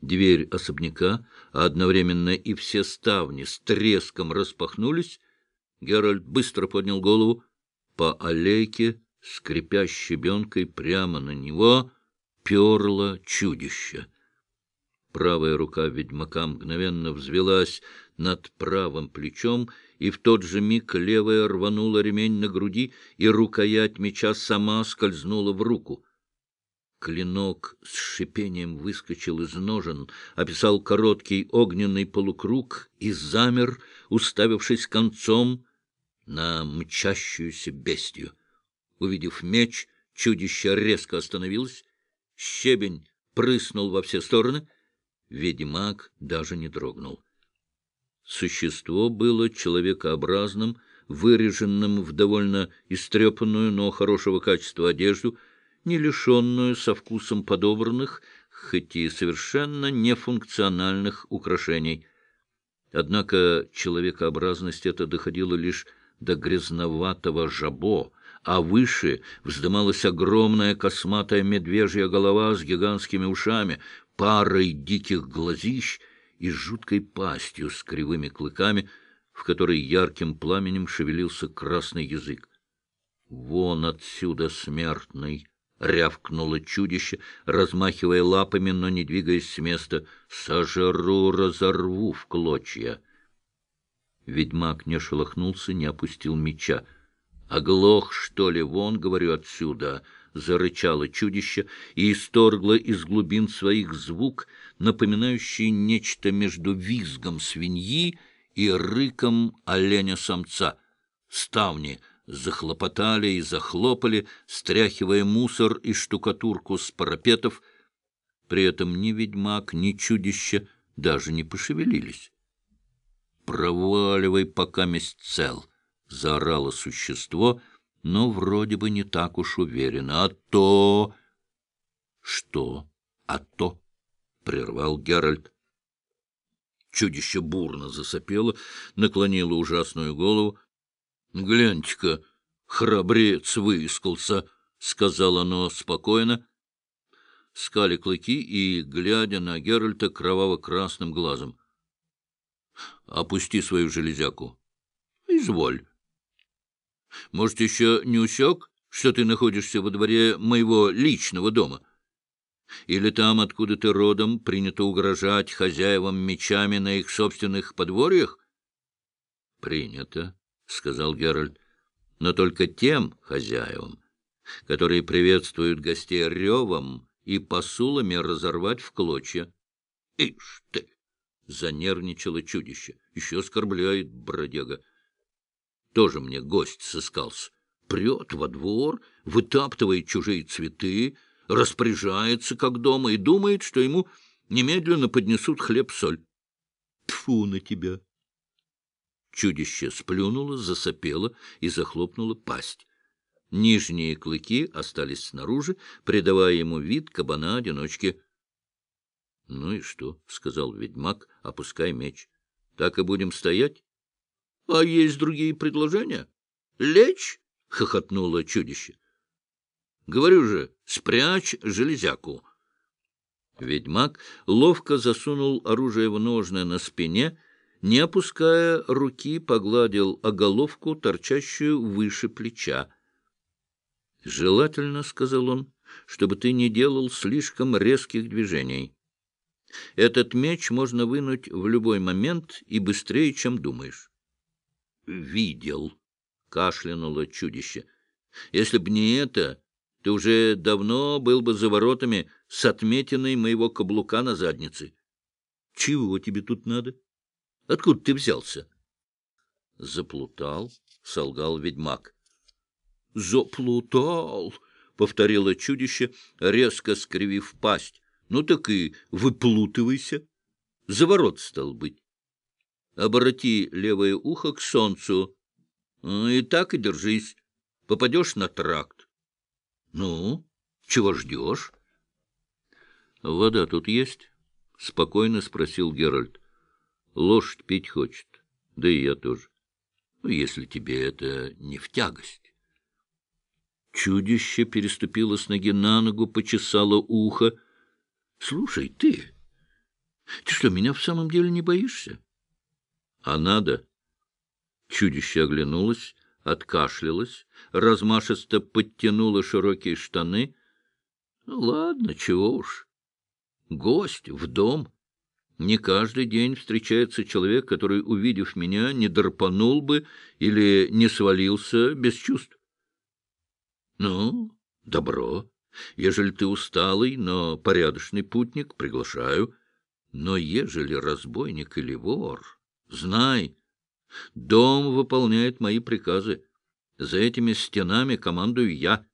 Дверь особняка, а одновременно и все ставни с треском распахнулись. Геральт быстро поднял голову. По аллейке, скрипя щебенкой, прямо на него перло чудище. Правая рука ведьмака мгновенно взвелась над правым плечом, и в тот же миг левая рванула ремень на груди, и рукоять меча сама скользнула в руку. Клинок с шипением выскочил из ножен, описал короткий огненный полукруг и замер, уставившись концом на мчащуюся бестию. Увидев меч, чудище резко остановилось, щебень прыснул во все стороны, ведьмак даже не дрогнул. Существо было человекообразным, выреженным в довольно истрепанную, но хорошего качества одежду, не лишенную со вкусом подобранных, хоть и совершенно нефункциональных украшений. Однако человекообразность эта доходила лишь до грязноватого жабо, а выше вздымалась огромная косматая медвежья голова с гигантскими ушами, парой диких глазищ — и жуткой пастью с кривыми клыками, в которой ярким пламенем шевелился красный язык. «Вон отсюда, смертный!» — рявкнуло чудище, размахивая лапами, но не двигаясь с места. «Сожру, разорву в клочья!» Ведьмак не шелохнулся, не опустил меча. «Оглох, что ли? Вон, говорю, отсюда!» зарычало чудище и исторгло из глубин своих звук, напоминающий нечто между визгом свиньи и рыком оленя-самца. Ставни захлопотали и захлопали, стряхивая мусор и штукатурку с парапетов. При этом ни ведьмак, ни чудище даже не пошевелились. «Проваливай, пока месть цел!» — заорало существо — но вроде бы не так уж уверенно. А то... — Что? А то? — прервал Геральт. Чудище бурно засопело, наклонило ужасную голову. — Гляньте-ка, храбрец выискался, — сказал оно спокойно, скали клыки и, глядя на Геральта кроваво-красным глазом. — Опусти свою железяку. — Изволь. Может, еще не усек, что ты находишься во дворе моего личного дома? Или там, откуда ты родом, принято угрожать хозяевам мечами на их собственных подворьях? — Принято, — сказал Геральт, — но только тем хозяевам, которые приветствуют гостей ревом и посулами разорвать в клочья. — Ишь ты! — занервничало чудище. — Еще оскорбляет бродяга. Тоже мне гость сыскался. Прет во двор, вытаптывает чужие цветы, распоряжается, как дома, и думает, что ему немедленно поднесут хлеб-соль. Тфу на тебя! Чудище сплюнуло, засопело и захлопнуло пасть. Нижние клыки остались снаружи, придавая ему вид кабана-одиночки. — Ну и что? — сказал ведьмак, опуская меч. — Так и будем стоять? — А есть другие предложения? — Лечь? — хохотнуло чудище. — Говорю же, спрячь железяку. Ведьмак ловко засунул оружие в ножны на спине, не опуская руки, погладил оголовку, торчащую выше плеча. — Желательно, — сказал он, — чтобы ты не делал слишком резких движений. Этот меч можно вынуть в любой момент и быстрее, чем думаешь видел, — кашлянуло чудище. — Если б не это, ты уже давно был бы за воротами с отметиной моего каблука на заднице. — Чего тебе тут надо? Откуда ты взялся? — Заплутал, — солгал ведьмак. — Заплутал, — повторило чудище, резко скривив пасть. — Ну так и выплутывайся. За ворот, стал быть обороти левое ухо к солнцу. Ну, и так и держись. Попадешь на тракт. Ну, чего ждешь? Вода тут есть? — спокойно спросил Геральт. Лошадь пить хочет. Да и я тоже. Ну, если тебе это не в тягость. Чудище переступило с ноги на ногу, почесало ухо. — Слушай, ты, Ты что, меня в самом деле не боишься? А надо. Чудище оглянулось, откашлялось, размашисто подтянуло широкие штаны. Ну, ладно, чего уж. Гость в дом. Не каждый день встречается человек, который, увидев меня, не дорпанул бы или не свалился без чувств. Ну, добро. Ежели ты усталый, но порядочный путник, приглашаю. Но ежели разбойник или вор, знай, дом выполняет мои приказы. За этими стенами командую я.